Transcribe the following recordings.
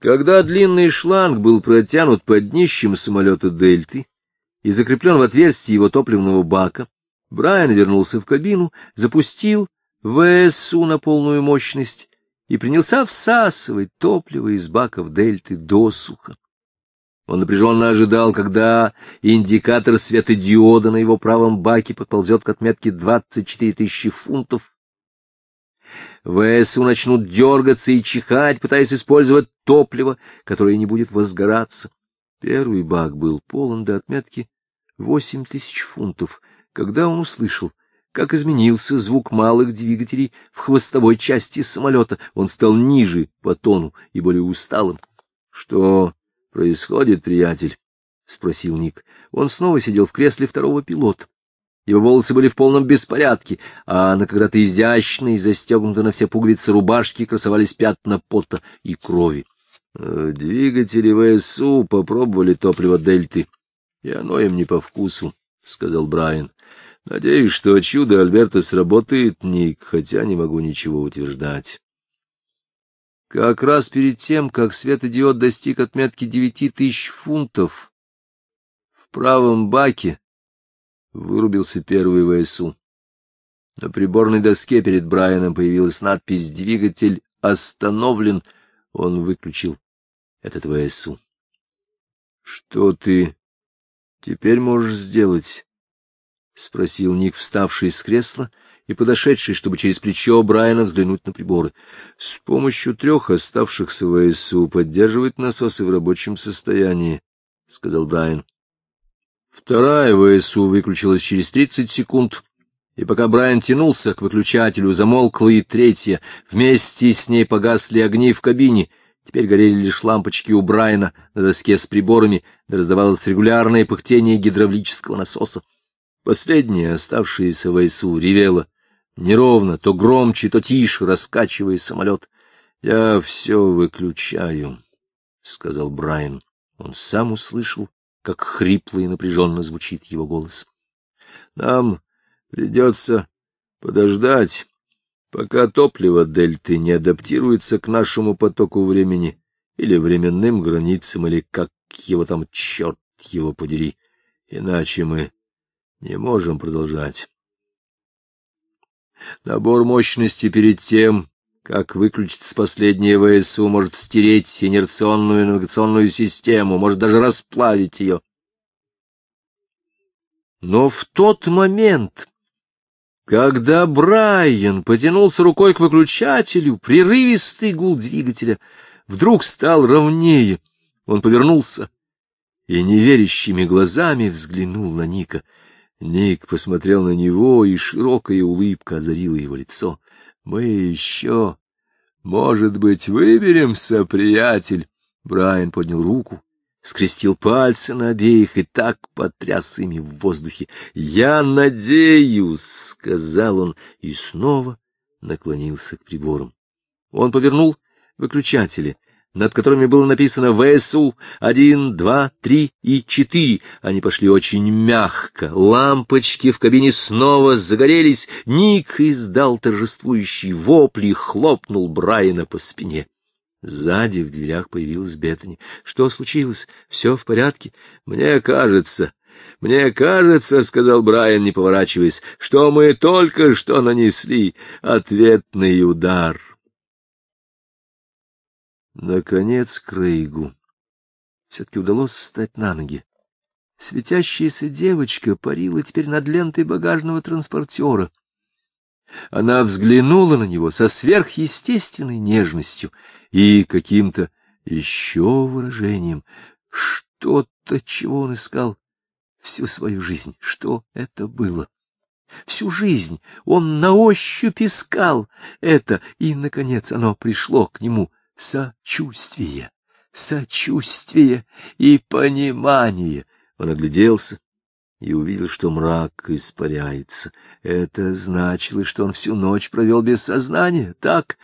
Когда длинный шланг был протянут под днищем самолета «Дельты» и закреплен в отверстии его топливного бака, Брайан вернулся в кабину, запустил ВСУ на полную мощность и принялся всасывать топливо из баков «Дельты» досуха. Он напряженно ожидал, когда индикатор светодиода на его правом баке подползет к отметке 24 тысячи фунтов. ВСУ начнут дергаться и чихать, пытаясь использовать топливо, которое не будет возгораться. Первый бак был полон до отметки 8 тысяч фунтов, когда он услышал, как изменился звук малых двигателей в хвостовой части самолета. Он стал ниже по тону и более усталым. — Что — Происходит, приятель? — спросил Ник. Он снова сидел в кресле второго пилота. Его волосы были в полном беспорядке, а на когда-то изящной, застегнутой на все пуговицы рубашки красовались пятна пота и крови. Э, двигатели ВСУ попробовали топливо Дельты, и оно им не по вкусу, — сказал Брайан. Надеюсь, что чудо Альберта сработает, Ник, хотя не могу ничего утверждать. Как раз перед тем, как светодиод достиг отметки девяти тысяч фунтов, в правом баке вырубился первый ВСУ. На приборной доске перед Брайаном появилась надпись «Двигатель остановлен». Он выключил этот ВСУ. — Что ты теперь можешь сделать? — спросил Ник, вставший с кресла и подошедший, чтобы через плечо Брайана взглянуть на приборы. С помощью трех оставшихся ВСУ поддерживать насосы в рабочем состоянии, — сказал Брайан. Вторая ВСУ выключилась через тридцать секунд, и пока Брайан тянулся к выключателю, замолкла и третья. Вместе с ней погасли огни в кабине. Теперь горели лишь лампочки у Брайана на доске с приборами, да раздавалось регулярное пыхтение гидравлического насоса. Последняя, оставшаяся ВСУ, ревела — неровно, то громче, то тише, раскачивая самолет. — Я все выключаю, — сказал Брайан. Он сам услышал, как хрипло и напряженно звучит его голос. — Нам придется подождать, пока топливо дельты не адаптируется к нашему потоку времени или временным границам, или как его там, черт его подери, иначе мы не можем продолжать. Набор мощности перед тем, как выключится последняя ВСУ, может стереть инерционную навигационную систему, может даже расплавить ее. Но в тот момент, когда Брайан потянулся рукой к выключателю, прерывистый гул двигателя вдруг стал ровнее. Он повернулся и неверящими глазами взглянул на Ника — Ник посмотрел на него, и широкая улыбка озарила его лицо. — Мы еще, может быть, выберемся, приятель? Брайан поднял руку, скрестил пальцы на обеих и так потряс ими в воздухе. — Я надеюсь, — сказал он, и снова наклонился к приборам. Он повернул выключатели — над которыми было написано ВСУ один, два, три и четыре. Они пошли очень мягко. Лампочки в кабине снова загорелись. Ник издал торжествующий вопль и хлопнул Брайана по спине. Сзади в дверях появилась Беттани. — Что случилось? Все в порядке? — Мне кажется, мне кажется, — сказал Брайан, не поворачиваясь, — что мы только что нанесли ответный удар. Наконец Крейгу все-таки удалось встать на ноги. Светящаяся девочка парила теперь над лентой багажного транспортера. Она взглянула на него со сверхъестественной нежностью и каким-то еще выражением. Что-то, чего он искал всю свою жизнь. Что это было? Всю жизнь он на ощупь искал это, и, наконец, оно пришло к нему — сочувствие, сочувствие и понимание. Он огляделся и увидел, что мрак испаряется. Это значило, что он всю ночь провел без сознания. Так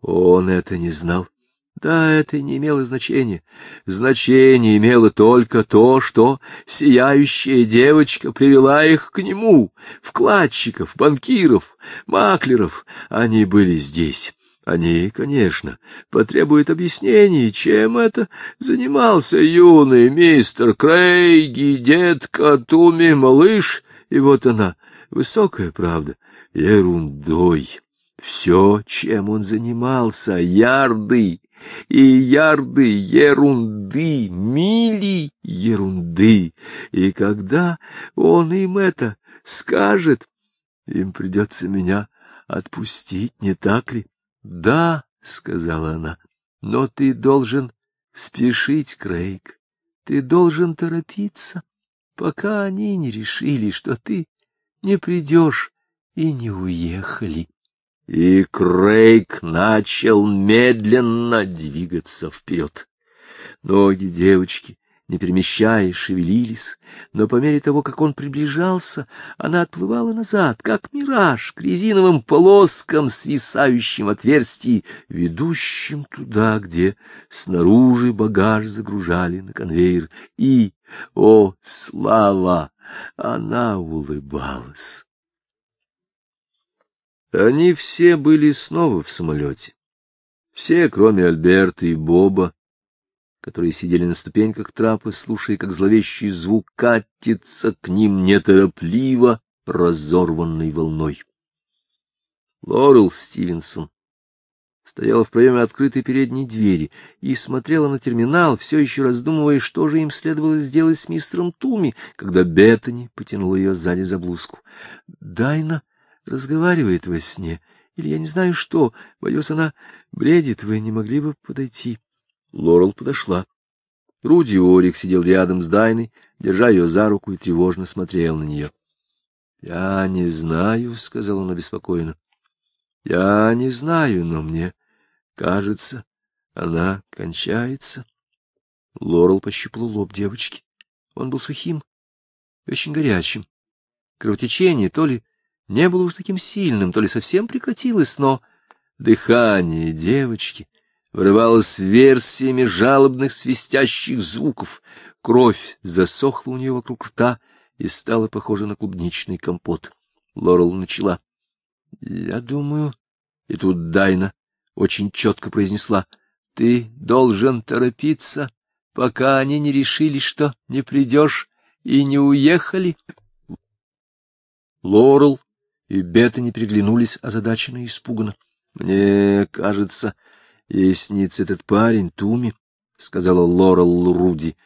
он это не знал. Да, это не имело значения. Значение имело только то, что сияющая девочка привела их к нему, вкладчиков, банкиров, маклеров. Они были здесь. Они, конечно, потребуют объяснений, чем это занимался юный мистер Крейги, детка Туми, малыш, и вот она, высокая правда, ерундой. Все, чем он занимался, ярды, и ярды ерунды, мили ерунды. И когда он им это скажет, им придется меня отпустить, не так ли? — Да, — сказала она, — но ты должен спешить, Крейг. Ты должен торопиться, пока они не решили, что ты не придешь и не уехали. И Крейг начал медленно двигаться вперед. Ноги девочки не перемещаясь, шевелились, но по мере того, как он приближался, она отплывала назад, как мираж, к резиновым полоскам, свисающим отверстий, ведущим туда, где снаружи багаж загружали на конвейер. И, о, слава! Она улыбалась. Они все были снова в самолете. Все, кроме Альберта и Боба, которые сидели на ступеньках трапа, слушая, как зловещий звук катится к ним неторопливо, разорванной волной. Лорел Стивенсон стояла в проеме открытой передней двери и смотрела на терминал, все еще раздумывая, что же им следовало сделать с мистером Туми, когда Беттани потянула ее сзади за блузку. Дайна разговаривает во сне, или я не знаю что, боюсь, она бредит, вы не могли бы подойти? Лорел подошла. Руди Орик сидел рядом с Дайной, держа ее за руку и тревожно смотрел на нее. — Я не знаю, — сказал он обеспокоенно. — Я не знаю, но мне кажется, она кончается. Лорел пощупала лоб девочки. Он был сухим и очень горячим. Кровотечение то ли не было уж таким сильным, то ли совсем прекратилось, но дыхание девочки вырывалась версиями жалобных свистящих звуков. Кровь засохла у нее вокруг рта и стала похожа на клубничный компот. Лорел начала. — Я думаю... И тут Дайна очень четко произнесла. — Ты должен торопиться, пока они не решили, что не придешь и не уехали. Лорел и Бета не приглянулись озадаченно и испуганно. — Мне кажется, Ей снится этот парень, Туми, — сказала Лорел Руди.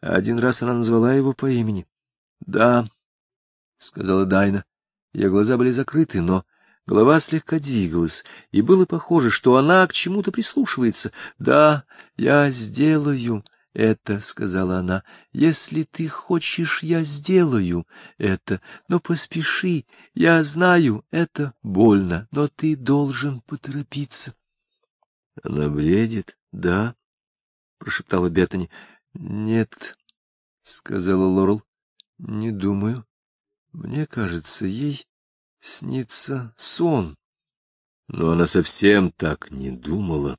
Один раз она назвала его по имени. — Да, — сказала Дайна. Ее глаза были закрыты, но голова слегка двигалась, и было похоже, что она к чему-то прислушивается. — Да, я сделаю это, — сказала она. — Если ты хочешь, я сделаю это. Но поспеши, я знаю, это больно, но ты должен поторопиться. — Она бредит, да? — прошептала Беттани. — Нет, — сказала Лорел. — Не думаю. Мне кажется, ей снится сон. Но она совсем так не думала.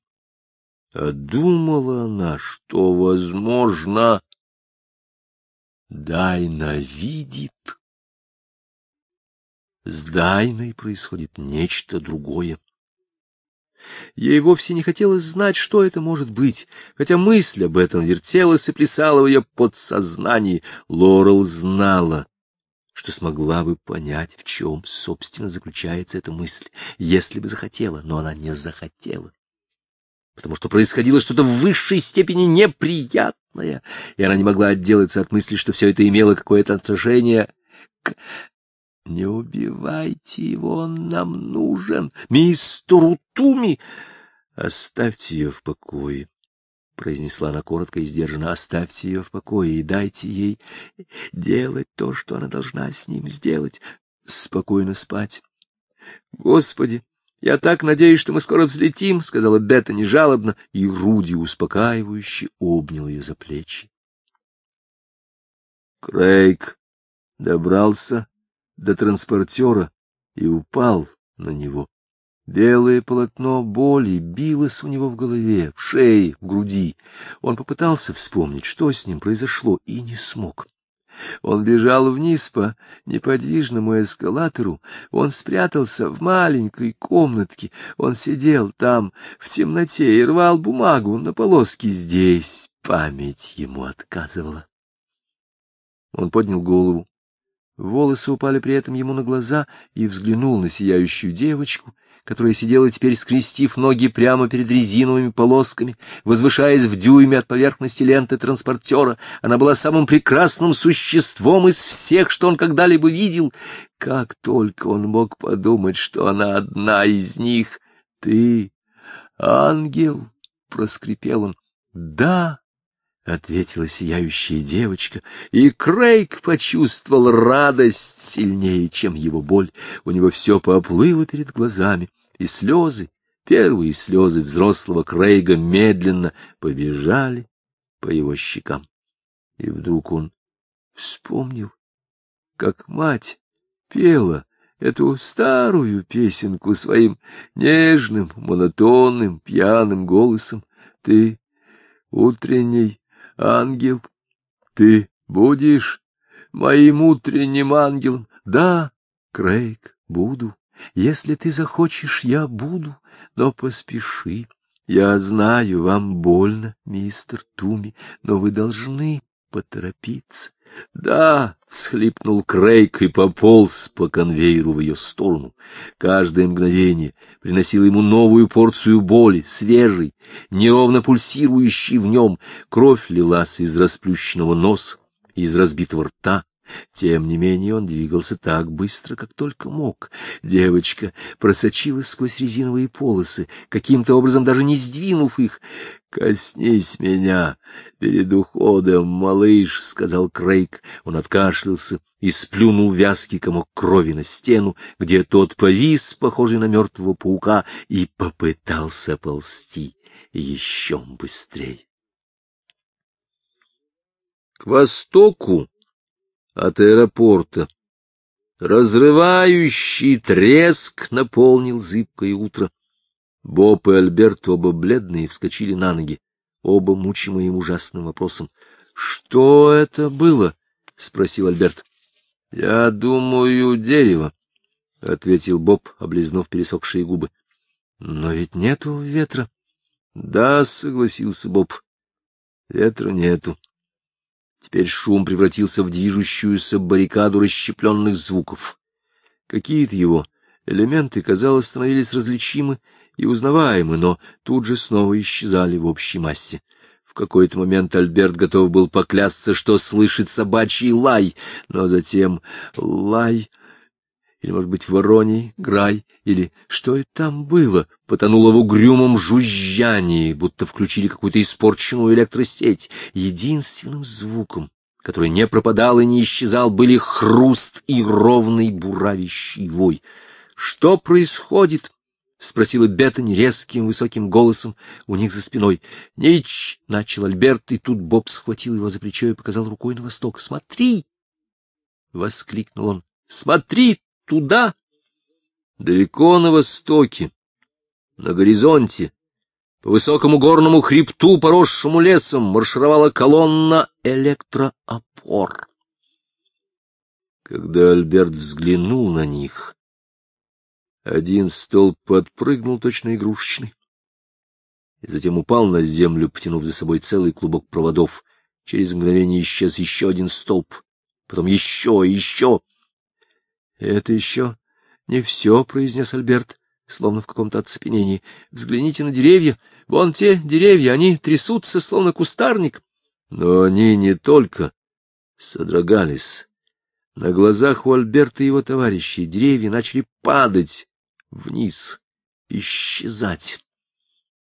А думала она, что, возможно, Дайна видит. С Дайной происходит нечто другое. Ей вовсе не хотелось знать, что это может быть, хотя мысль об этом вертелась и плясала в ее подсознании. Лорел знала, что смогла бы понять, в чем, собственно, заключается эта мысль, если бы захотела, но она не захотела. Потому что происходило что-то в высшей степени неприятное, и она не могла отделаться от мысли, что все это имело какое-то отношение к не убивайте его, он нам нужен, мистеру Туми. Оставьте ее в покое, — произнесла она коротко и сдержанно. Оставьте ее в покое и дайте ей делать то, что она должна с ним сделать. Спокойно спать. Господи, я так надеюсь, что мы скоро взлетим, — сказала Беттани жалобно, и Руди успокаивающе обнял ее за плечи. Крейг добрался до транспортера и упал на него. Белое полотно боли билось у него в голове, в шее, в груди. Он попытался вспомнить, что с ним произошло, и не смог. Он бежал вниз по неподвижному эскалатору, он спрятался в маленькой комнатке, он сидел там в темноте и рвал бумагу на полоски. Здесь память ему отказывала. Он поднял голову. Волосы упали при этом ему на глаза и взглянул на сияющую девочку, которая сидела теперь, скрестив ноги прямо перед резиновыми полосками, возвышаясь в дюйме от поверхности ленты транспортера. Она была самым прекрасным существом из всех, что он когда-либо видел. Как только он мог подумать, что она одна из них. — Ты ангел? — проскрипел он. — Да, — ответила сияющая девочка, и Крейг почувствовал радость сильнее, чем его боль. У него все поплыло перед глазами и слезы, первые слезы взрослого Крейга медленно побежали по его щекам. И вдруг он вспомнил, как мать пела эту старую песенку своим нежным, монотонным, пьяным голосом. Ты утренний ангел, ты будешь моим утренним ангелом. Да, Крейг, буду. Если ты захочешь, я буду, но поспеши. Я знаю, вам больно, мистер Туми, но вы должны поторопиться. — Да, — всхлипнул Крейг и пополз по конвейеру в ее сторону. Каждое мгновение приносило ему новую порцию боли, свежей, неровно пульсирующей в нем. Кровь лилась из расплющенного носа, из разбитого рта. Тем не менее он двигался так быстро, как только мог. Девочка просочилась сквозь резиновые полосы, каким-то образом даже не сдвинув их. — Коснись меня перед уходом, малыш, — сказал Крейг. Он откашлялся и сплюнул вязкий комок крови на стену, где тот повис, похожий на мертвого паука, и попытался ползти еще быстрее. К востоку от аэропорта. Разрывающий треск наполнил зыбкое утро. Боб и Альберт, оба бледные, вскочили на ноги, оба мучимые ужасным вопросом. — Что это было? — спросил Альберт. — Я думаю, дерево, — ответил Боб, облизнув пересохшие губы. — Но ведь нету ветра. — Да, — согласился Боб, — ветра нету. Теперь шум превратился в движущуюся баррикаду расщепленных звуков. Какие-то его элементы, казалось, становились различимы и узнаваемы, но тут же снова исчезали в общей массе. В какой-то момент Альберт готов был поклясться, что слышит собачий лай, но затем лай или, может быть, вороний, грай, или что это там было, потонуло в угрюмом жужжании, будто включили какую-то испорченную электросеть. Единственным звуком, который не пропадал и не исчезал, были хруст и ровный буравящий вой. — Что происходит? — спросила Беттани резким высоким голосом у них за спиной. — Нич! — начал Альберт, и тут Боб схватил его за плечо и показал рукой на восток. — Смотри! — воскликнул он. — Смотри туда, далеко на востоке, на горизонте, по высокому горному хребту, поросшему лесом, маршировала колонна электроопор. Когда Альберт взглянул на них, один столб подпрыгнул точно игрушечный, и затем упал на землю, потянув за собой целый клубок проводов. Через мгновение исчез еще один столб, потом еще еще. — Это еще не все, — произнес Альберт, словно в каком-то оцепенении. — Взгляните на деревья. Вон те деревья, они трясутся, словно кустарник. Но они не только содрогались. На глазах у Альберта и его товарищей деревья начали падать вниз, исчезать.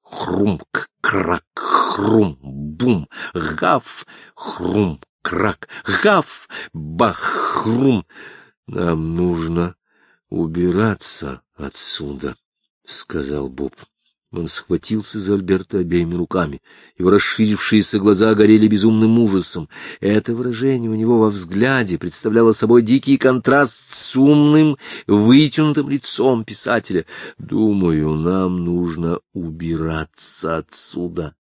Хрумк, крак, хрум, бум, гав, хрум, крак, гав, бах, хрум. — Нам нужно убираться отсюда, — сказал Боб. Он схватился за Альберта обеими руками. Его расширившиеся глаза горели безумным ужасом. Это выражение у него во взгляде представляло собой дикий контраст с умным, вытянутым лицом писателя. «Думаю, нам нужно убираться отсюда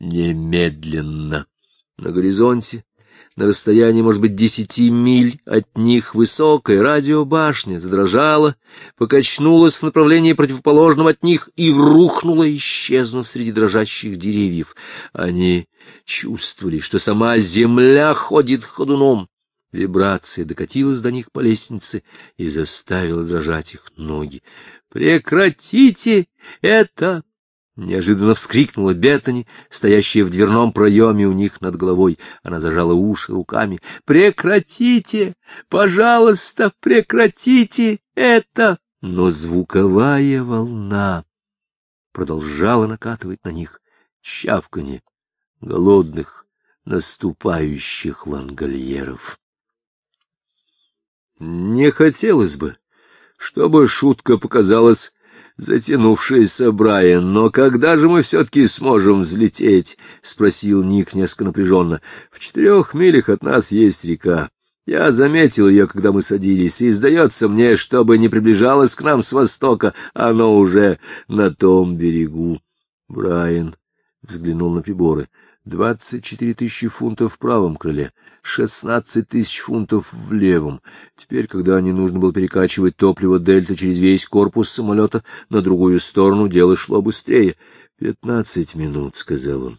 немедленно». На горизонте на расстоянии, может быть, десяти миль от них высокая радиобашня задрожала, покачнулась в направлении противоположном от них и рухнула, исчезнув среди дрожащих деревьев. Они чувствовали, что сама земля ходит ходуном. Вибрация докатилась до них по лестнице и заставила дрожать их ноги. «Прекратите это!» Неожиданно вскрикнула Беттани, стоящая в дверном проеме у них над головой. Она зажала уши руками. «Прекратите! Пожалуйста, прекратите это!» Но звуковая волна продолжала накатывать на них чавканье голодных, наступающих лангольеров. Не хотелось бы, чтобы шутка показалась затянувшаяся Брайан, но когда же мы все-таки сможем взлететь? — спросил Ник несколько напряженно. — В четырех милях от нас есть река. Я заметил ее, когда мы садились, и сдается мне, чтобы не приближалась к нам с востока, оно уже на том берегу. Брайан взглянул на приборы. Двадцать четыре тысячи фунтов в правом крыле, шестнадцать тысяч фунтов в левом. Теперь, когда не нужно было перекачивать топливо дельта через весь корпус самолета на другую сторону, дело шло быстрее. «Пятнадцать минут», — сказал он.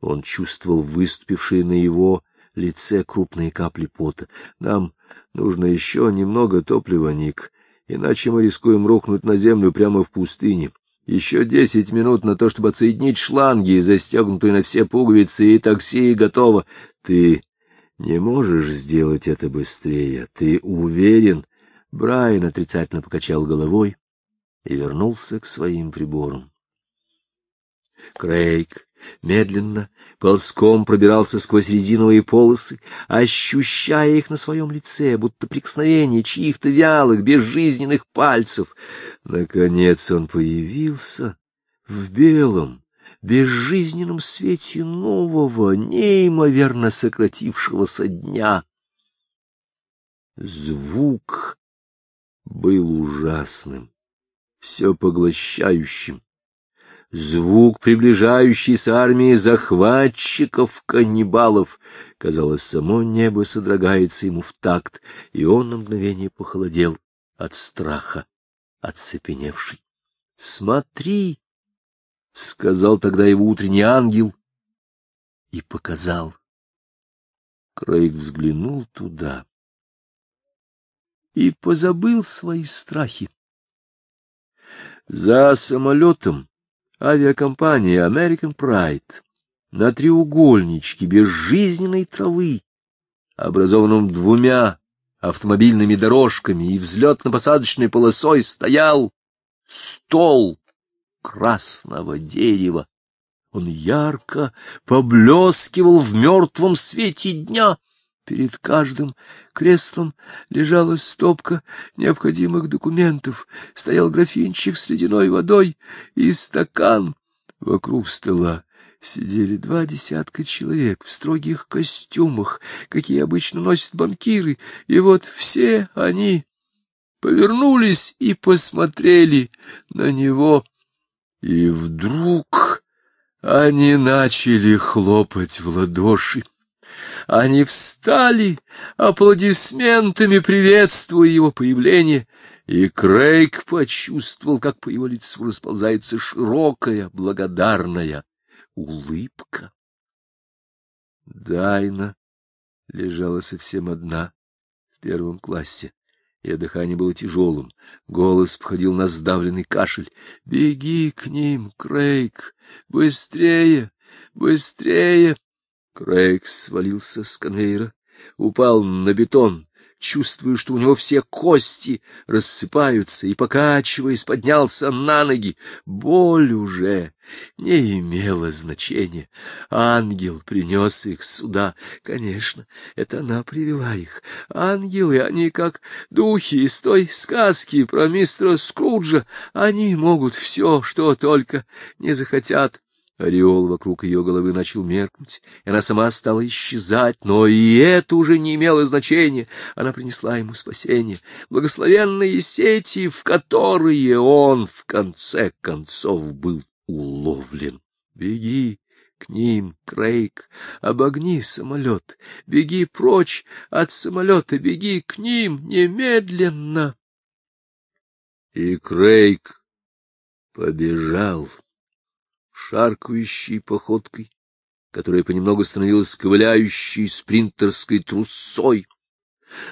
Он чувствовал выступившие на его лице крупные капли пота. «Нам нужно еще немного топлива, Ник, иначе мы рискуем рухнуть на землю прямо в пустыне». Еще десять минут на то, чтобы отсоединить шланги, застегнутые на все пуговицы, и такси готово. Ты не можешь сделать это быстрее. Ты уверен? Брайан отрицательно покачал головой и вернулся к своим приборам. Крейг медленно, ползком пробирался сквозь резиновые полосы, ощущая их на своем лице, будто прикосновение чьих-то вялых, безжизненных пальцев. Наконец он появился в белом, безжизненном свете нового, неимоверно сократившегося дня. Звук был ужасным, все поглощающим звук приближающейся армии захватчиков-каннибалов. Казалось, само небо содрогается ему в такт, и он на мгновение похолодел от страха, оцепеневший. — Смотри! — сказал тогда его утренний ангел и показал. Крейг взглянул туда и позабыл свои страхи. За самолетом авиакомпания American Pride на треугольничке безжизненной травы, образованном двумя автомобильными дорожками и взлетно-посадочной полосой, стоял стол красного дерева. Он ярко поблескивал в мертвом свете дня — Перед каждым креслом лежала стопка необходимых документов, стоял графинчик с ледяной водой и стакан. Вокруг стола сидели два десятка человек в строгих костюмах, какие обычно носят банкиры, и вот все они повернулись и посмотрели на него. И вдруг они начали хлопать в ладоши. Они встали, аплодисментами приветствуя его появление, и Крейг почувствовал, как по его лицу расползается широкая, благодарная улыбка. Дайна лежала совсем одна в первом классе. Ее дыхание было тяжелым, голос входил на сдавленный кашель. — Беги к ним, Крейг! Быстрее! Быстрее! Крейг свалился с конвейера, упал на бетон, чувствуя, что у него все кости рассыпаются, и, покачиваясь, поднялся на ноги. Боль уже не имела значения. Ангел принес их сюда. Конечно, это она привела их. Ангелы, они как духи из той сказки про мистера Скруджа. Они могут все, что только не захотят. Ореол вокруг ее головы начал меркнуть, и она сама стала исчезать, но и это уже не имело значения. Она принесла ему спасение, благословенные сети, в которые он, в конце концов, был уловлен. — Беги к ним, Крейг, обогни самолет, беги прочь от самолета, беги к ним немедленно. И Крейг побежал шаркающей походкой, которая понемногу становилась ковыляющей спринтерской трусой.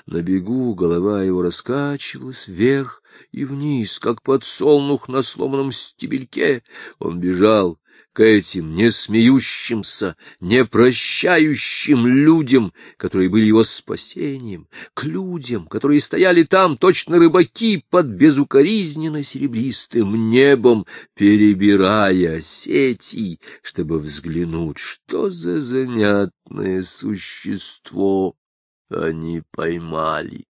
На бегу голова его раскачивалась вверх и вниз, как подсолнух на сломанном стебельке. Он бежал к этим не смеющимся, не прощающим людям, которые были его спасением, к людям, которые стояли там, точно рыбаки под безукоризненно серебристым небом, перебирая сети, чтобы взглянуть, что за занятное существо они поймали.